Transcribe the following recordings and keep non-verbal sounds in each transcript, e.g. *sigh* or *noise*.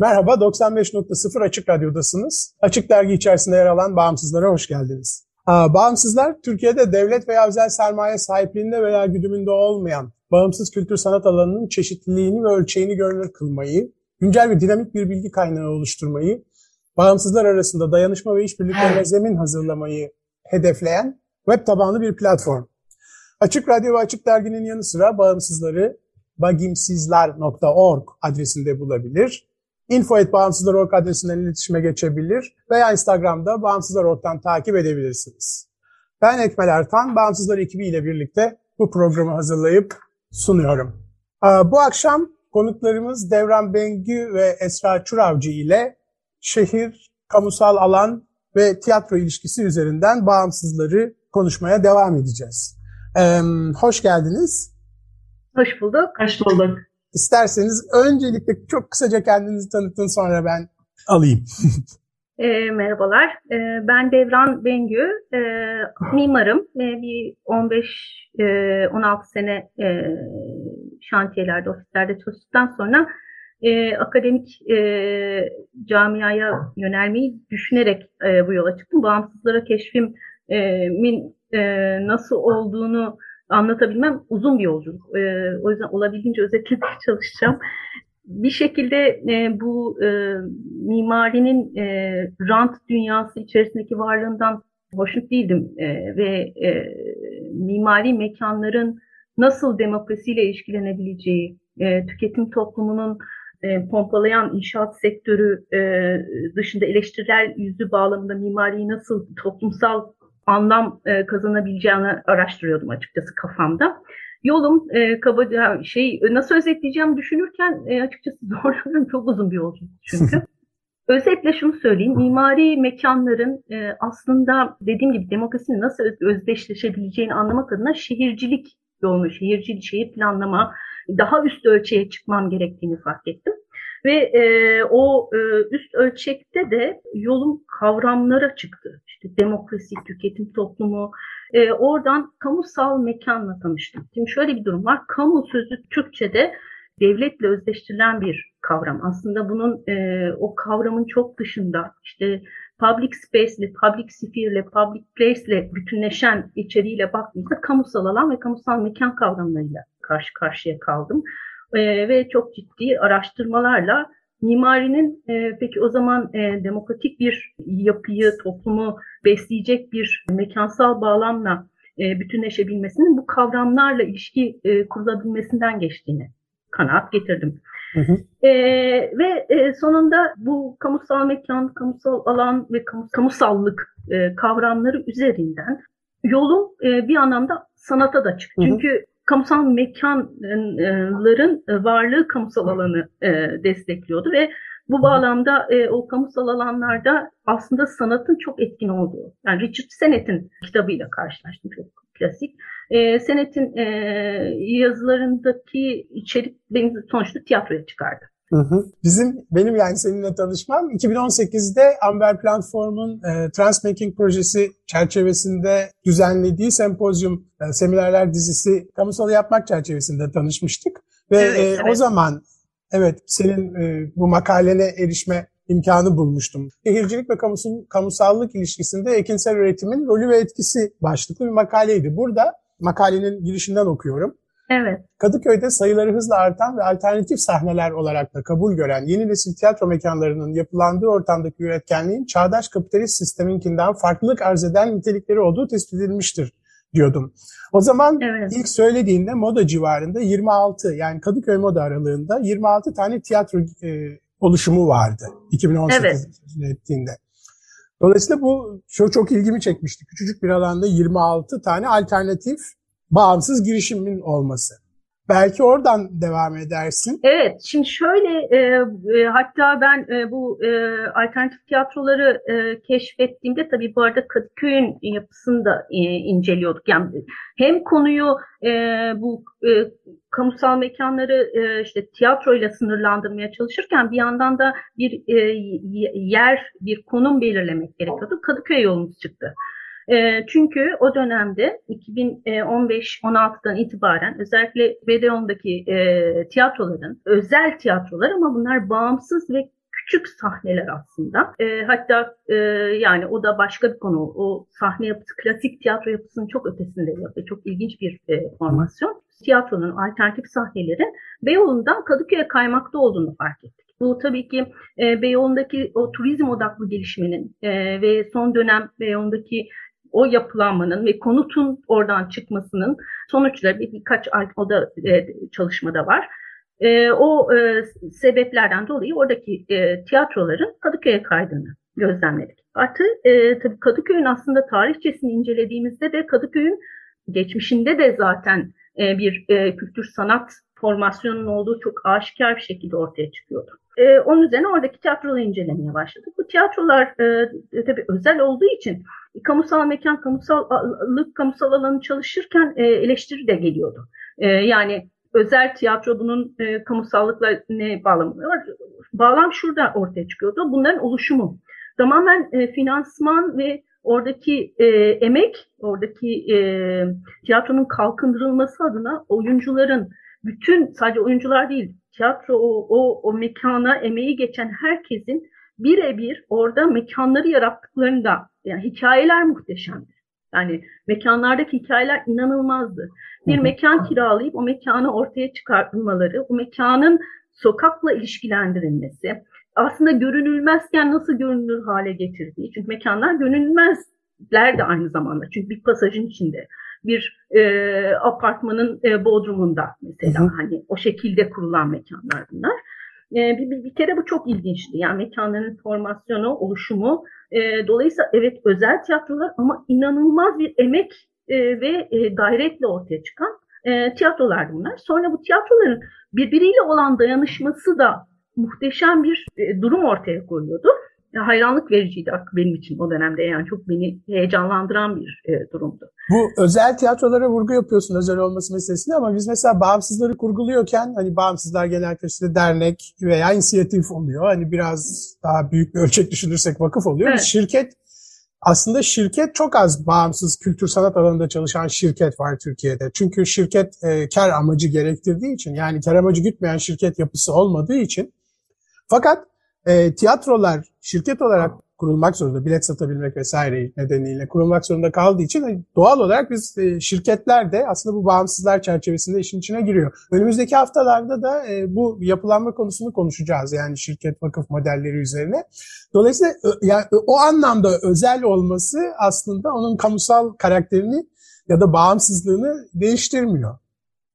Merhaba, 95.0 Açık Radyo'dasınız. Açık Dergi içerisinde yer alan Bağımsızlara hoş geldiniz. Bağımsızlar, Türkiye'de devlet veya özel sermaye sahipliğinde veya güdümünde olmayan bağımsız kültür sanat alanının çeşitliliğini ve ölçeğini görünür kılmayı, güncel ve dinamik bir bilgi kaynağı oluşturmayı, bağımsızlar arasında dayanışma ve işbirliklerine zemin hazırlamayı hedefleyen web tabanlı bir platform. Açık Radyo ve Açık Dergi'nin yanı sıra bağımsızları bagimsizler.org adresinde bulabilir info.bağımsızlar.org adresinden iletişime geçebilir veya Instagram'da Bağımsızlar.org'dan takip edebilirsiniz. Ben Ekmel Ertan, Bağımsızlar ekibiyle birlikte bu programı hazırlayıp sunuyorum. Bu akşam konuklarımız Devran Bengü ve Esra Çuravcı ile şehir, kamusal alan ve tiyatro ilişkisi üzerinden bağımsızları konuşmaya devam edeceğiz. hoş geldiniz. Hoş bulduk. Hoş bulduk. İsterseniz öncelikle çok kısaca kendinizi tanıtın sonra ben alayım. e, merhabalar, e, ben Devran Bengü, e, mimarım. E, bir 15-16 e, sene e, şantiyelerde, ofislerde çalıştıktan sonra e, akademik e, camiaya yönelmeyi düşünerek e, bu yola çıktım. Bağımsızlara keşfimin e, nasıl olduğunu anlatabilmem uzun bir yolculuk. E, o yüzden olabildiğince özetlemeye *laughs* çalışacağım. Bir şekilde e, bu e, mimarinin e, rant dünyası içerisindeki varlığından hoşnut değildim e, ve e, mimari mekanların nasıl demokrasiyle ilişkilenebileceği, e, tüketim toplumunun e, pompalayan inşaat sektörü e, dışında eleştirel yüzü bağlamında mimariyi nasıl toplumsal anlam e, kazanabileceğini araştırıyordum açıkçası kafamda. Yolum e, kabaca şey nasıl özetleyeceğim düşünürken e, açıkçası *laughs* zorlanıyorum. Çok uzun bir yolculuk çünkü. *laughs* Özetle şunu söyleyeyim, mimari mekanların e, aslında dediğim gibi demokrasinin nasıl özdeşleşebileceğini anlamak adına şehircilik yolunu, şehircilik, şehir planlama, daha üst ölçeğe çıkmam gerektiğini fark ettim. Ve e, o e, üst ölçekte de yolun kavramlara çıktı. İşte demokrasi, tüketim toplumu. E, oradan kamusal mekanla tanıştım. Şimdi şöyle bir durum var. Kamu sözü Türkçe'de devletle özdeştirilen bir kavram. Aslında bunun e, o kavramın çok dışında işte public space ile, public sphere ile, public place ile bütünleşen içeriğiyle baktığımızda kamusal alan ve kamusal mekan kavramlarıyla karşı karşıya kaldım e, ve çok ciddi araştırmalarla mimarinin e, peki o zaman e, demokratik bir yapıyı, toplumu besleyecek bir mekansal bağlamla e, bütünleşebilmesinin bu kavramlarla ilişki e, kurulabilmesinden geçtiğini kanaat getirdim. Hı hı. E, ve e, sonunda bu kamusal mekan, kamusal alan ve kamus, kamusallık e, kavramları üzerinden yolum e, bir anlamda sanata da çıktı. Çünkü kamusal mekanların e, varlığı kamusal alanı e, destekliyordu ve bu bağlamda e, o kamusal alanlarda aslında sanatın çok etkin olduğu, yani Richard Sennett'in kitabıyla karşılaştım çok klasik. Sennett'in yazılarındaki içerik beni sonuçta tiyatroya çıkardı. Hı hı. Bizim benim yani seninle tanışmam 2018'de Amber Platform'un e, Transmaking projesi çerçevesinde düzenlediği sempozyum e, seminerler dizisi kamusal yapmak çerçevesinde tanışmıştık ve evet, e, evet. o zaman evet senin e, bu makalene erişme imkanı bulmuştum. Şehircilik ve kamusun, kamusallık ilişkisinde ekinsel üretimin rolü ve etkisi başlıklı bir makaleydi. Burada makalenin girişinden okuyorum. Evet. Kadıköy'de sayıları hızla artan ve alternatif sahneler olarak da kabul gören yeni nesil tiyatro mekanlarının yapılandığı ortamdaki üretkenliğin çağdaş kapitalist sisteminkinden farklılık arz eden nitelikleri olduğu tespit edilmiştir diyordum. O zaman evet. ilk söylediğinde moda civarında 26 yani Kadıköy moda aralığında 26 tane tiyatro e, oluşumu vardı 2018 evet. ettiğinde. Dolayısıyla bu çok, çok ilgimi çekmişti. Küçücük bir alanda 26 tane alternatif bağımsız girişimin olması. Belki oradan devam edersin. Evet, şimdi şöyle e, e, hatta ben e, bu e, alternatif tiyatroları e, keşfettiğimde tabii bu arada Kadıköy'ün yapısını da e, inceliyorduk. Yani hem konuyu e, bu e, kamusal mekanları e, işte tiyatroyla sınırlandırmaya çalışırken bir yandan da bir e, yer, bir konum belirlemek gerekiyordu. Kadıköy yolumuz çıktı. E, çünkü o dönemde 2015-16'dan itibaren özellikle Beyoğlu'ndaki e, tiyatroların, özel tiyatrolar ama bunlar bağımsız ve küçük sahneler aslında. E, hatta e, yani o da başka bir konu. O sahne yapısı klasik tiyatro yapısının çok ötesinde yapıyor. Çok ilginç bir e, formasyon. Tiyatronun alternatif sahnelerin Beyoğlu'ndan Kadıköy'e kaymakta olduğunu fark ettik. Bu tabii ki e, Beyoğlu'ndaki o turizm odaklı gelişmenin e, ve son dönem Beyoğlu'ndaki o yapılanmanın ve konutun oradan çıkmasının sonuçları bir, birkaç o da e, çalışmada var. E, o e, sebeplerden dolayı oradaki e, tiyatroların Kadıköy'e kaydığını gözlemledik. Artı e, tabii Kadıköy'ün aslında tarihçesini incelediğimizde de Kadıköy'ün geçmişinde de zaten e, bir e, kültür sanat formasyonunun olduğu çok aşikar bir şekilde ortaya çıkıyordu. E, onun üzerine oradaki tiyatroları incelemeye başladık. Bu tiyatrolar e, tabii özel olduğu için kamusal mekan, kamusallık, kamusal alanı çalışırken e, eleştiri de geliyordu. E, yani özel tiyatro bunun e, kamusallıkla ne bağlamı var? Bağlam şurada ortaya çıkıyordu. Bunların oluşumu. Tamamen e, finansman ve oradaki e, emek, oradaki e, tiyatronun kalkındırılması adına oyuncuların, bütün sadece oyuncular değil, tiyatro o, o, o mekana emeği geçen herkesin birebir orada mekanları yarattıklarında yani hikayeler muhteşemdi. Yani mekanlardaki hikayeler inanılmazdı. Bir mekan kiralayıp o mekanı ortaya çıkartmaları, o mekanın sokakla ilişkilendirilmesi, aslında görünülmezken nasıl görünür hale getirdiği. Çünkü mekanlar görünülmezler de aynı zamanda. Çünkü bir pasajın içinde, bir e, apartmanın e, bodrumunda mesela hı hı. hani o şekilde kurulan mekanlar bunlar. E, bir, bir, bir kere bu çok ilginçti. Yani mekanların formasyonu, oluşumu. E, dolayısıyla evet özel tiyatrolar ama inanılmaz bir emek e, ve e, gayretle ortaya çıkan e, tiyatrolardı bunlar. Sonra bu tiyatroların birbiriyle olan dayanışması da muhteşem bir e, durum ortaya koyuyordu hayranlık vericiydi benim için o dönemde yani çok beni heyecanlandıran bir e, durumdu. Bu özel tiyatrolara vurgu yapıyorsun özel olması meselesinde ama biz mesela bağımsızları kurguluyorken hani bağımsızlar genellikle işte dernek veya inisiyatif oluyor. Hani biraz daha büyük bir ölçek düşünürsek vakıf oluyor. Evet. Şirket aslında şirket çok az bağımsız kültür sanat alanında çalışan şirket var Türkiye'de. Çünkü şirket e, kar amacı gerektirdiği için yani kar amacı gütmeyen şirket yapısı olmadığı için fakat e, tiyatrolar şirket olarak kurulmak zorunda, bilet satabilmek vesaire nedeniyle kurulmak zorunda kaldığı için hani doğal olarak biz e, şirketler de aslında bu bağımsızlar çerçevesinde işin içine giriyor. Önümüzdeki haftalarda da e, bu yapılanma konusunu konuşacağız yani şirket vakıf modelleri üzerine. Dolayısıyla yani o anlamda özel olması aslında onun kamusal karakterini ya da bağımsızlığını değiştirmiyor.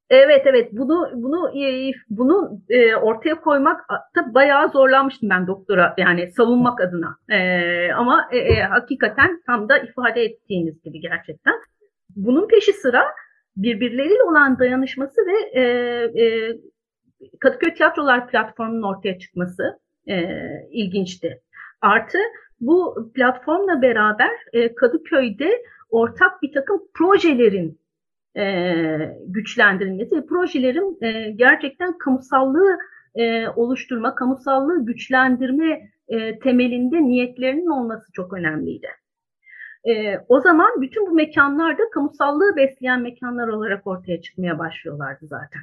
Evet evet. Bunu bunu e, bunu e, ortaya koymak tabii bayağı zorlanmıştım ben doktora yani savunmak adına. E, ama e, e, hakikaten tam da ifade ettiğiniz gibi gerçekten. Bunun peşi sıra birbirleriyle olan dayanışması ve e, e, Kadıköy Tiyatrolar platformunun ortaya çıkması e, ilginçti. Artı bu platformla beraber e, Kadıköy'de ortak bir takım projelerin e, güçlendirilmesi ve projelerin e, gerçekten kamusallığı e, oluşturma, kamusallığı güçlendirme e, temelinde niyetlerinin olması çok önemliydi. E, o zaman bütün bu mekanlar da kamusallığı besleyen mekanlar olarak ortaya çıkmaya başlıyorlardı zaten.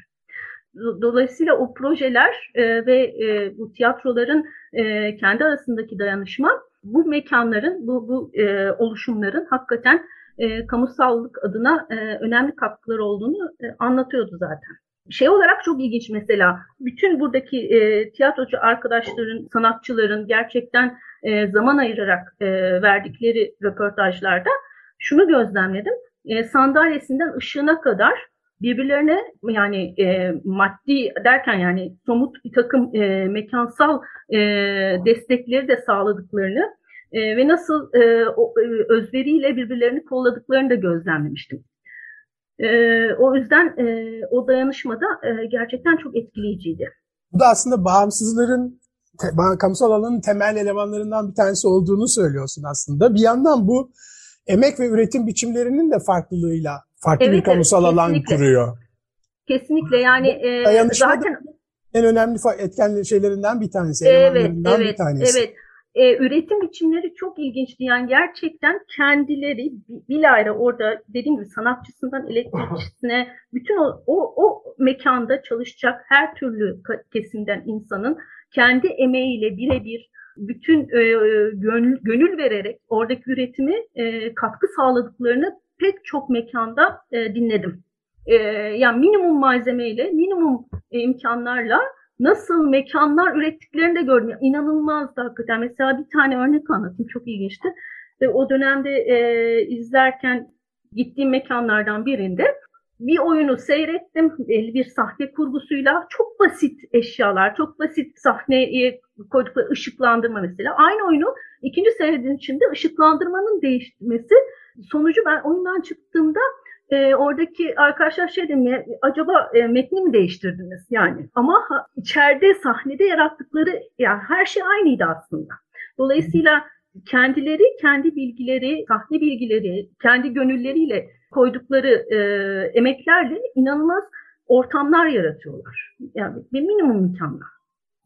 Dolayısıyla o projeler e, ve e, bu tiyatroların e, kendi arasındaki dayanışma bu mekanların, bu, bu e, oluşumların hakikaten e, kamusallık adına e, önemli katkıları olduğunu e, anlatıyordu zaten. Şey olarak çok ilginç mesela bütün buradaki e, tiyatrocu arkadaşların, sanatçıların gerçekten e, zaman ayırarak e, verdikleri röportajlarda şunu gözlemledim. E, sandalyesinden ışığına kadar birbirlerine yani e, maddi derken yani somut bir takım e, mekansal e, destekleri de sağladıklarını e, ve nasıl e, o, e, özveriyle birbirlerini kolladıklarını da gözlemlemiştim. E, o yüzden e, o dayanışmada e, gerçekten çok etkileyiciydi. Bu da aslında bağımsızların te, kamusal alanın temel elemanlarından bir tanesi olduğunu söylüyorsun aslında. Bir yandan bu emek ve üretim biçimlerinin de farklılığıyla farklı evet, bir kamusal evet, alan kuruyor. Kesinlikle yani e, zaten en önemli etken şeylerinden bir tanesi. Evet, evet, bir tanesi. evet. E, üretim biçimleri çok ilginçti. Yani gerçekten kendileri bilahare orada dediğim gibi sanatçısından elektrikçisine *laughs* bütün o, o, o mekanda çalışacak her türlü kesimden insanın kendi emeğiyle birebir bütün e, gönül, gönül vererek oradaki üretimi e, katkı sağladıklarını pek çok mekanda e, dinledim. E, yani minimum malzemeyle, minimum e, imkanlarla nasıl mekanlar ürettiklerini de gördüm. İnanılmazdı hakikaten. Mesela bir tane örnek anlatayım. Çok ilginçti. Ve o dönemde e, izlerken gittiğim mekanlardan birinde bir oyunu seyrettim. Bir sahne kurgusuyla çok basit eşyalar, çok basit sahneye koydukları ışıklandırma mesela. Aynı oyunu ikinci seyredin içinde ışıklandırmanın değişmesi sonucu ben oyundan çıktığımda e, oradaki arkadaşlar şey dedim acaba e, metni mi değiştirdiniz yani ama ha, içeride sahnede yarattıkları yani her şey aynıydı aslında. Dolayısıyla kendileri kendi bilgileri, sahne bilgileri, kendi gönülleriyle koydukları e, emeklerle inanılmaz ortamlar yaratıyorlar. Yani bir minimum imkanlar.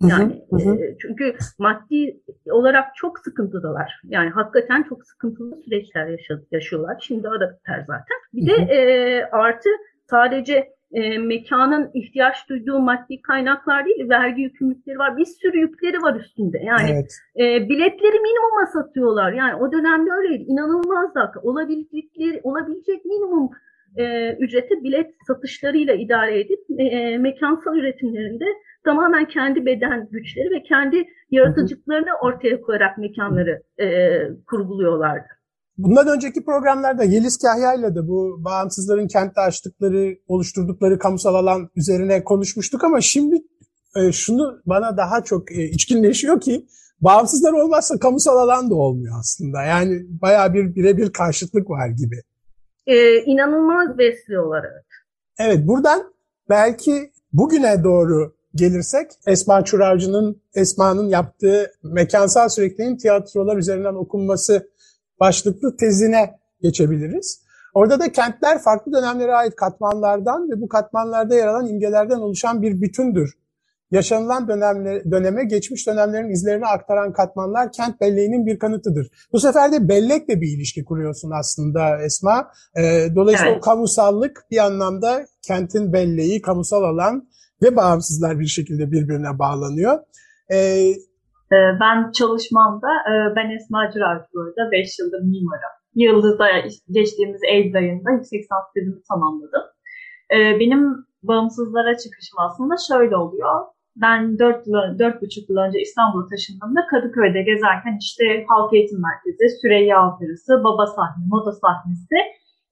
Yani hı hı. E, çünkü maddi olarak çok sıkıntıdalar. Yani hakikaten çok sıkıntılı süreçler yaşıyorlar. Şimdi biter zaten. Bir de e, artı sadece e, mekanın ihtiyaç duyduğu maddi kaynaklar değil, vergi yükümlülükleri var. Bir sürü yükleri var üstünde. Yani evet. e, biletleri minimuma satıyorlar. Yani o dönemde öyleydi. İnanılmaz da olabilecekleri, olabilecek minimum e, ücreti bilet satışlarıyla idare edip e mekansal üretimlerinde tamamen kendi beden güçleri ve kendi yaratıcılıklarını ortaya koyarak mekanları e, kurguluyorlardı. Bundan önceki programlarda Yeliz Kahya ile de bu bağımsızların kentte açtıkları, oluşturdukları kamusal alan üzerine konuşmuştuk ama şimdi e, şunu bana daha çok e, içkinleşiyor ki bağımsızlar olmazsa kamusal alan da olmuyor aslında. Yani bayağı bir birebir karşıtlık var gibi. Ee, inanılmaz besliyorlar evet. Evet buradan belki bugüne doğru gelirsek Esma Çurarcı'nın Esma'nın yaptığı mekansal sürekliliğin tiyatrolar üzerinden okunması başlıklı tezine geçebiliriz. Orada da kentler farklı dönemlere ait katmanlardan ve bu katmanlarda yer alan imgelerden oluşan bir bütündür. Yaşanılan dönemler, döneme geçmiş dönemlerin izlerini aktaran katmanlar kent belleğinin bir kanıtıdır. Bu sefer de bellekle bir ilişki kuruyorsun aslında Esma. Ee, dolayısıyla evet. o kamusallık bir anlamda kentin belleği, kamusal alan ve bağımsızlar bir şekilde birbirine bağlanıyor. Ee, ben çalışmamda, e, ben Esma Cırar burada 5 yıldır mimarım. Yıldız'da geçtiğimiz Eylül ayında yüksek lisans tezimi tamamladım. Ee, benim bağımsızlara çıkışım aslında şöyle oluyor. Ben 4 yıl, 4,5 yıl önce İstanbul'a taşındığımda Kadıköy'de gezerken işte Halk Eğitim Merkezi, Süreyya Operası, Baba Sahne, Moda Sahnesi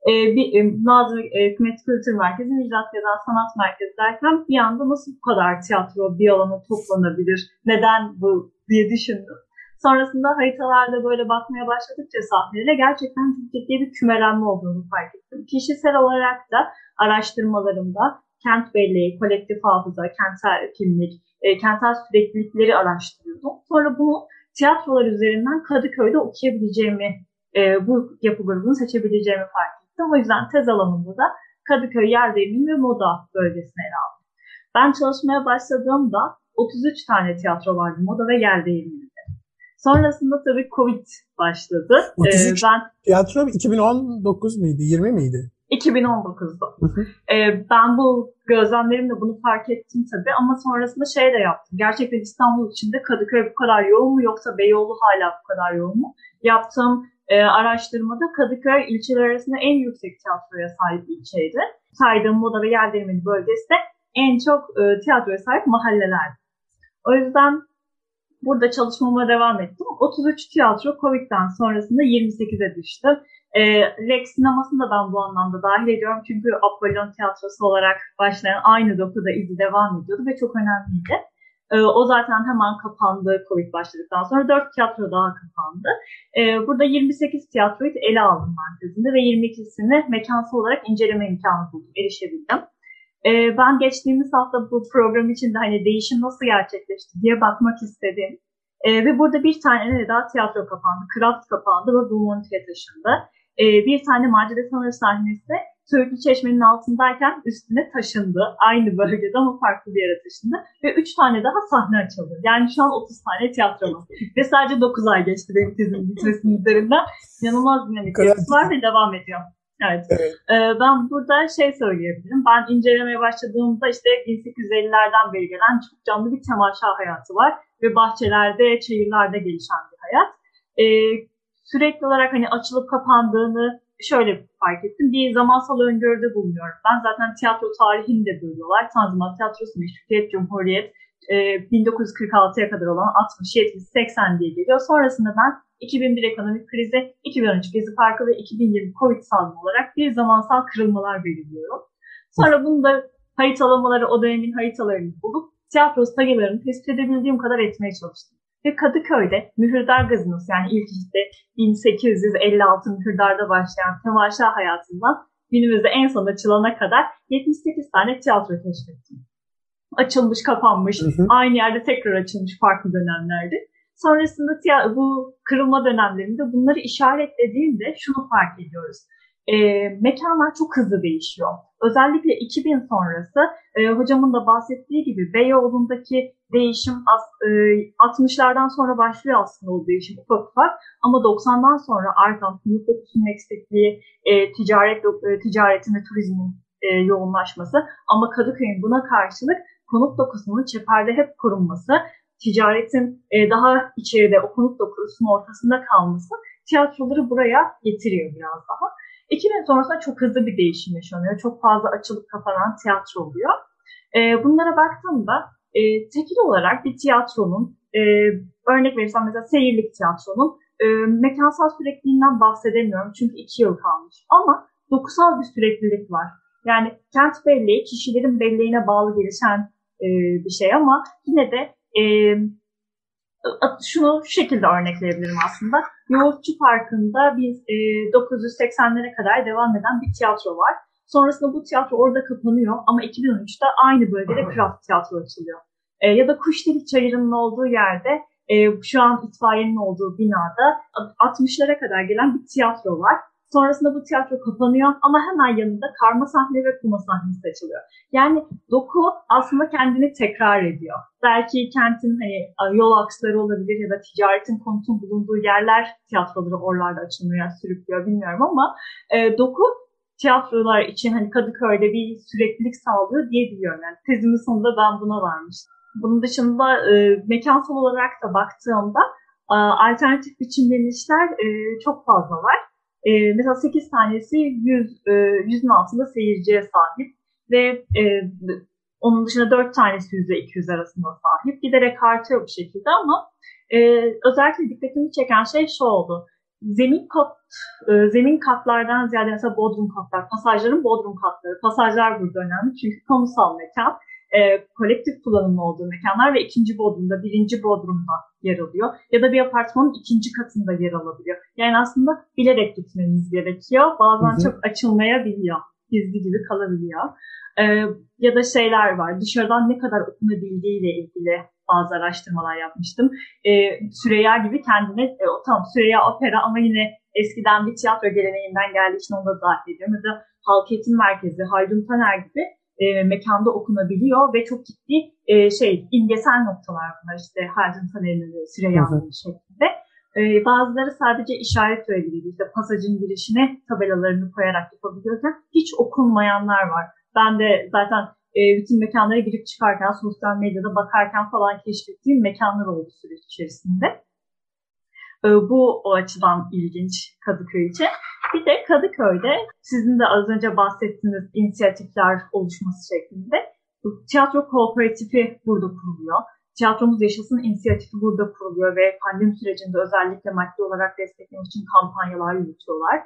e, bir e, Nazım e, Hikmet Kültür Merkezi, Müjdat Gezen Sanat Merkezi derken bir anda nasıl bu kadar tiyatro bir alana toplanabilir, neden bu diye düşündüm. Sonrasında haritalarda böyle bakmaya başladıkça sahnelere gerçekten çok ciddi bir kümelenme olduğunu fark ettim. Kişisel olarak da araştırmalarımda kent belleği, kolektif hafıza, kentsel kimlik, e, kentsel süreklilikleri araştırıyordum. Sonra bunu tiyatrolar üzerinden Kadıköy'de okuyabileceğimi, e, bu yapı grubunu seçebileceğimi fark ettim. O yüzden tez alanımda da Kadıköy yer değirmeni ve moda bölgesine ele aldım. Ben çalışmaya başladığımda 33 tane tiyatro vardı moda ve yer değirmeninde. Sonrasında tabii Covid başladı. 33 ee, ben, tiyatro 2019 mıydı, 20 miydi? 2019'da. Ee, ben bu gözlemlerimle bunu fark ettim tabii ama sonrasında şey de yaptım. Gerçekten İstanbul içinde Kadıköy bu kadar yoğun mu yoksa Beyoğlu hala bu kadar yoğun mu? Yaptığım e, araştırmada Kadıköy ilçeler arasında en yüksek tiyatroya sahip ilçeydi. Saydığım Moda ve Yerdeğmeni bölgesi de en çok e, tiyatroya sahip mahalleler. O yüzden burada çalışmama devam ettim. 33 tiyatro Covid'den sonrasında 28'e düştü. E, Rex sinemasını da ben bu anlamda dahil ediyorum. Çünkü Apollon tiyatrosu olarak başlayan aynı dokuda izi devam ediyordu ve çok önemliydi. E, o zaten hemen kapandı Covid başladıktan sonra. 4 tiyatro daha kapandı. E, burada 28 tiyatroyu ele aldım ben tezimde ve 22'sini mekansal olarak inceleme imkanı buldum, erişebildim. E, ben geçtiğimiz hafta bu program içinde hani değişim nasıl gerçekleşti diye bakmak istedim. Ve burada bir tane daha tiyatro kapandı, Kraft kapandı ve Blue Monty'ye taşındı. Bir tane Macide Sanır sahnesi Söğütlü Çeşme'nin altındayken üstüne taşındı. Aynı bölgede ama farklı bir yere taşındı. Ve 3 tane daha sahne açıldı. Yani şu an 30 tane tiyatro var. ve sadece 9 ay geçti benim tezimin bitmesinin üzerinden. İnanılmaz dinamik var ve devam ediyor. Evet. evet. Ee, ben burada şey söyleyebilirim. Ben incelemeye başladığımda işte 1850'lerden beri gelen çok canlı bir temaşa hayatı var. Ve bahçelerde, çayırlarda gelişen bir hayat. Ee, sürekli olarak hani açılıp kapandığını şöyle fark ettim. Bir zamansal öngörüde bulunuyorum. Ben zaten tiyatro tarihini de bölüyorlar. Tanzimat Tiyatrosu, Meşrutiyet, Cumhuriyet, 1946'ya kadar olan 60, 70, 80 diye geliyor. Sonrasında ben 2001 ekonomik krizi, 2013 Gezi Parkı ve 2020 Covid salgını olarak bir zamansal kırılmalar belirliyorum. Sonra bunu da haritalamaları, o dönemin haritalarını bulup tiyatro sayılarını tespit edebildiğim kadar etmeye çalıştım. Ve Kadıköy'de mühürdar gazinosu yani ilk işte 1856 mühürdarda başlayan temaşa hayatından günümüzde en son açılana kadar 78 tane tiyatro keşfettim. Açılmış, kapanmış, hı hı. aynı yerde tekrar açılmış farklı dönemlerde. Sonrasında bu kırılma dönemlerinde bunları işaretlediğimde şunu fark ediyoruz. E, mekanlar çok hızlı değişiyor. Özellikle 2000 sonrası e, hocamın da bahsettiği gibi Beyoğlu'ndaki değişim as, e, 60'lardan sonra başlıyor aslında o değişim ufak ufak ama 90'dan sonra artan konut dokusunun eksikliği, e, ticaret e, ticaretin ve turizmin e, yoğunlaşması ama Kadıköy'ün buna karşılık konut dokusunun çeperde hep korunması, ticaretin e, daha içeride o konut dokusunun ortasında kalması tiyatroları buraya getiriyor biraz daha. 2000 sonrasında çok hızlı bir değişim yaşanıyor. Çok fazla açılıp kapanan tiyatro oluyor. E, bunlara baktığımda e, tekil olarak bir tiyatronun, e, örnek verirsem mesela seyirlik tiyatronun e, mekansal sürekliliğinden bahsedemiyorum çünkü iki yıl kalmış. Ama dokusal bir süreklilik var. Yani kent belleği kişilerin belleğine bağlı gelişen e, bir şey ama yine de e, şunu şu şekilde örnekleyebilirim aslında. Yoğurtçu Parkı'nda biz e, 980'lere kadar devam eden bir tiyatro var. Sonrasında bu tiyatro orada kapanıyor ama 2013'te aynı bölgede Kraft Tiyatro açılıyor. E, ya da Kuşdelik Çayırı'nın olduğu yerde e, şu an itfaiyenin olduğu binada 60'lara kadar gelen bir tiyatro var. Sonrasında bu tiyatro kapanıyor ama hemen yanında karma sahne ve kuma sahnesi açılıyor. Yani doku aslında kendini tekrar ediyor. Belki kentin hani yol aksları olabilir ya da ticaretin konutun bulunduğu yerler tiyatroları oralarda açılmaya sürüklüyor bilmiyorum ama e, doku tiyatrolar için hani Kadıköy'de bir süreklilik sağlıyor diyebiliyorum. Yani tezimin sonunda ben buna varmıştım. Bunun dışında e, mekansal olarak da baktığımda alternatif biçimlenişler e, çok fazla var. E, mesela 8 tanesi 100, e, 100'ün altında seyirciye sahip ve e, onun dışında 4 tanesi %200 arasında sahip. Giderek artıyor bu şekilde ama e, özellikle dikkatimi çeken şey şu oldu. Zemin kat, e, zemin katlardan ziyade mesela bodrum katlar, pasajların bodrum katları. Pasajlar burada önemli çünkü kamusal mekan e, kolektif kullanımlı olduğu mekanlar ve ikinci bodrumda, birinci bodrumda yer alıyor. Ya da bir apartmanın ikinci katında yer alabiliyor. Yani aslında bilerek gitmeniz gerekiyor. Bazen hı hı. çok açılmayabiliyor. Gizli gibi kalabiliyor. E, ya da şeyler var. Dışarıdan ne kadar okunabildiği ile ilgili bazı araştırmalar yapmıştım. E, Süreyya gibi kendine, e, tamam Süreyya opera ama yine eskiden bir tiyatro geleneğinden geldiği için onu da dahil ediyorum. Ya da Halk Eğitim Merkezi, Haldun Taner gibi e, mekanda okunabiliyor ve çok ciddi e, şey imgesel noktalar bunlar işte Haldun Taner'in Süreyya'nın şeklinde. E, bazıları sadece işaret öğeleri işte pasajın girişine tabelalarını koyarak yapabiliyorken hiç okunmayanlar var. Ben de zaten e, bütün mekanlara girip çıkarken, sosyal medyada bakarken falan keşfettiğim mekanlar oldu süreç içerisinde. E, bu o açıdan ilginç Kadıköy için. Bir de Kadıköy'de sizin de az önce bahsettiğiniz inisiyatifler oluşması şeklinde tiyatro kooperatifi burada kuruluyor. Tiyatromuz Yaşasın inisiyatifi burada kuruluyor ve pandemi sürecinde özellikle maddi olarak desteklemek için kampanyalar yürütüyorlar.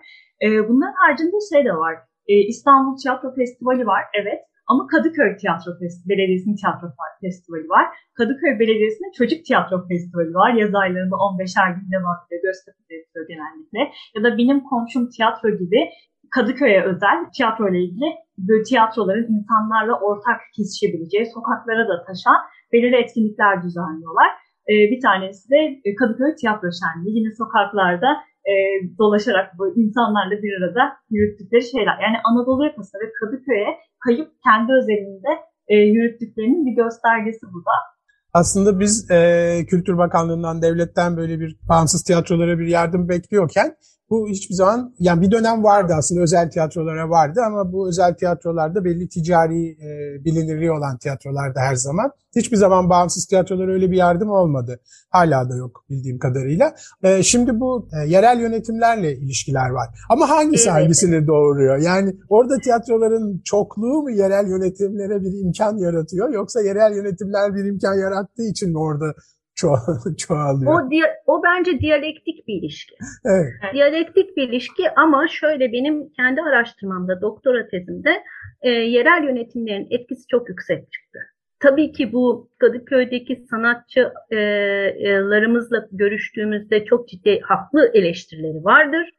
Ee, bunların haricinde şey de var. Ee, İstanbul Tiyatro Festivali var, evet. Ama Kadıköy Tiyatro Festivali, Belediyesi'nin tiyatro festivali var. Kadıköy Belediyesi'nin çocuk tiyatro festivali var. Yaz aylarında 15'er gün devam ediyor. Göztepe'de yapıyor genellikle. Ya da benim komşum tiyatro gibi Kadıköy'e özel tiyatro ile ilgili böyle tiyatroların insanlarla ortak kesişebileceği, sokaklara da taşan belirli etkinlikler düzenliyorlar. Ee, bir tanesi de Kadıköy Tiyatro Şenliği. Yine sokaklarda e, dolaşarak bu insanlarla bir arada yürüttükleri şeyler. Yani Anadolu yakasına ve Kadıköy'e kayıp kendi özelinde e, yürüttüklerinin bir göstergesi bu da. Aslında biz e, Kültür Bakanlığı'ndan, devletten böyle bir bağımsız tiyatrolara bir yardım bekliyorken bu hiçbir zaman yani bir dönem vardı aslında özel tiyatrolara vardı ama bu özel tiyatrolarda belli ticari e, bilinirliği olan tiyatrolarda her zaman. Hiçbir zaman bağımsız tiyatrolara öyle bir yardım olmadı. Hala da yok bildiğim kadarıyla. E, şimdi bu e, yerel yönetimlerle ilişkiler var. Ama hangisi evet. hangisini doğuruyor? Yani orada tiyatroların çokluğu mu yerel yönetimlere bir imkan yaratıyor yoksa yerel yönetimler bir imkan yarattığı için mi orada ço- *laughs* çoğalıyor. O, o bence diyalektik bir ilişki. Evet. Diyalektik bir ilişki ama şöyle benim kendi araştırmamda, doktora tezimde e, yerel yönetimlerin etkisi çok yüksek çıktı. Tabii ki bu Kadıköy'deki sanatçılarımızla görüştüğümüzde çok ciddi haklı eleştirileri vardır.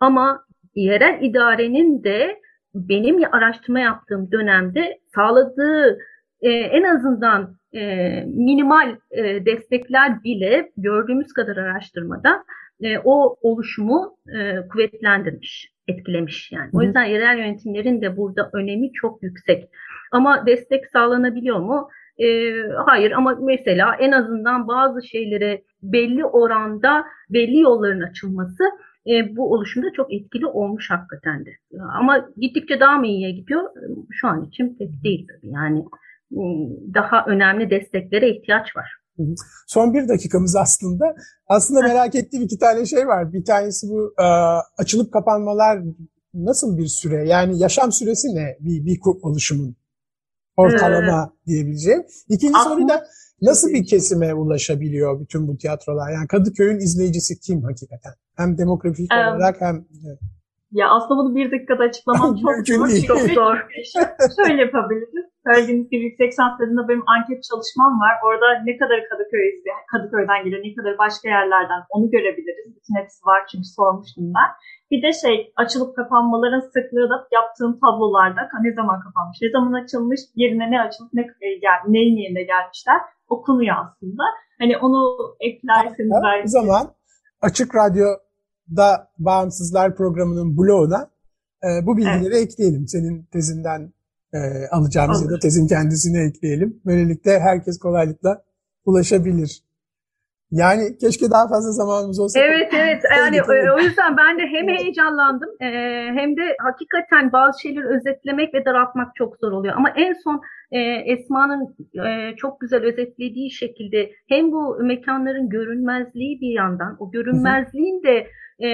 Ama yerel idarenin de benim araştırma yaptığım dönemde sağladığı e, en azından e, minimal e, destekler bile gördüğümüz kadar araştırmada e, o oluşumu e, kuvvetlendirmiş, etkilemiş yani. O yüzden yerel yönetimlerin de burada önemi çok yüksek. Ama destek sağlanabiliyor mu? E, hayır ama mesela en azından bazı şeylere belli oranda belli yolların açılması e, bu oluşumda çok etkili olmuş hakikaten de. Ama gittikçe daha mı iyiye gidiyor? Şu an için pek değil tabii yani. Daha önemli desteklere ihtiyaç var. Son bir dakikamız aslında. Aslında merak ettiğim iki tane şey var. Bir tanesi bu e, açılıp kapanmalar nasıl bir süre? Yani yaşam süresi ne bir, bir oluşumun? Ortalama ee, diyebileceğim. İkinci soru da nasıl bir kesime ulaşabiliyor bütün bu tiyatrolar? Yani Kadıköy'ün izleyicisi kim hakikaten? Hem demografik um, olarak hem... Ya aslında bunu bir dakikada açıklamam *laughs* çok zor. Çok zor. Şöyle yapabiliriz. Söylediğiniz gibi yüksek lisans tezinde benim anket çalışmam var. Orada ne kadar Kadıköy Kadıköy'den geliyor, ne kadar başka yerlerden onu görebiliriz. Bütün hepsi var çünkü sormuştum ben. Bir de şey açılıp kapanmaların sıklığı da yaptığım tablolarda ne zaman kapanmış, ne zaman açılmış, yerine ne açılıp ne, gel, neyin yerine gelmişler okunuyor aslında. Hani onu eklerseniz belki. O zaman Açık Radyo'da Bağımsızlar programının bloguna e, bu bilgileri evet. ekleyelim. Senin tezinden e, alacağımız Olur. ya da tezin kendisini ekleyelim. Böylelikle herkes kolaylıkla ulaşabilir. Yani keşke daha fazla zamanımız olsa. Evet evet *laughs* yani o yüzden ben de hem heyecanlandım e, hem de hakikaten bazı şeyleri özetlemek ve daraltmak çok zor oluyor. Ama en son e, Esma'nın e, çok güzel özetlediği şekilde hem bu mekanların görünmezliği bir yandan o görünmezliğin de e,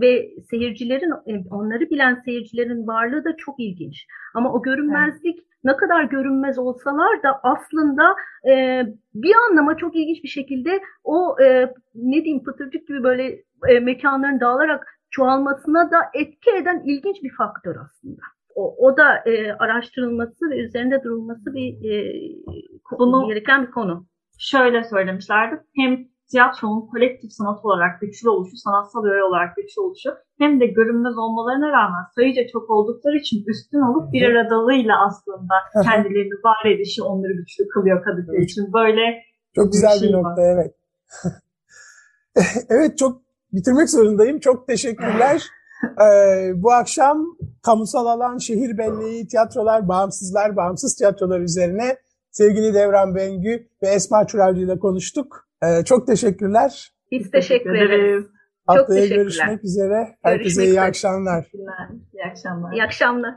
ve seyircilerin e, onları bilen seyircilerin varlığı da çok ilginç. Ama o görünmezlik evet. ne kadar görünmez olsalar da aslında e, bir anlama çok ilginç bir şekilde o e, ne diyeyim pıtırcık gibi böyle e, mekanların dağılarak çoğalmasına da etki eden ilginç bir faktör aslında. O, o da e, araştırılması ve üzerinde durulması bir e, konu, gereken bir konu. Şöyle söylemişlerdi. Hem tiyatronun kolektif sanat olarak güçlü oluşu, sanatsal öğe olarak güçlü oluşu hem de görünmez olmalarına rağmen sayıca çok oldukları için üstün olup bir aradalığıyla aslında kendilerini var edişi onları güçlü kılıyor Kadıköy evet. için. Böyle çok güzel bir, şey bir nokta var. evet. *laughs* evet çok bitirmek zorundayım. Çok teşekkürler. *laughs* ee, bu akşam kamusal alan, şehir belleği, tiyatrolar, bağımsızlar, bağımsız tiyatrolar üzerine sevgili Devran Bengü ve Esma Çuralcı ile konuştuk. Ee, çok teşekkürler. Biz teşekkür ederiz. Haftaya görüşmek üzere. Herkese görüşmek iyi akşamlar. İyi akşamlar. İyi akşamlar.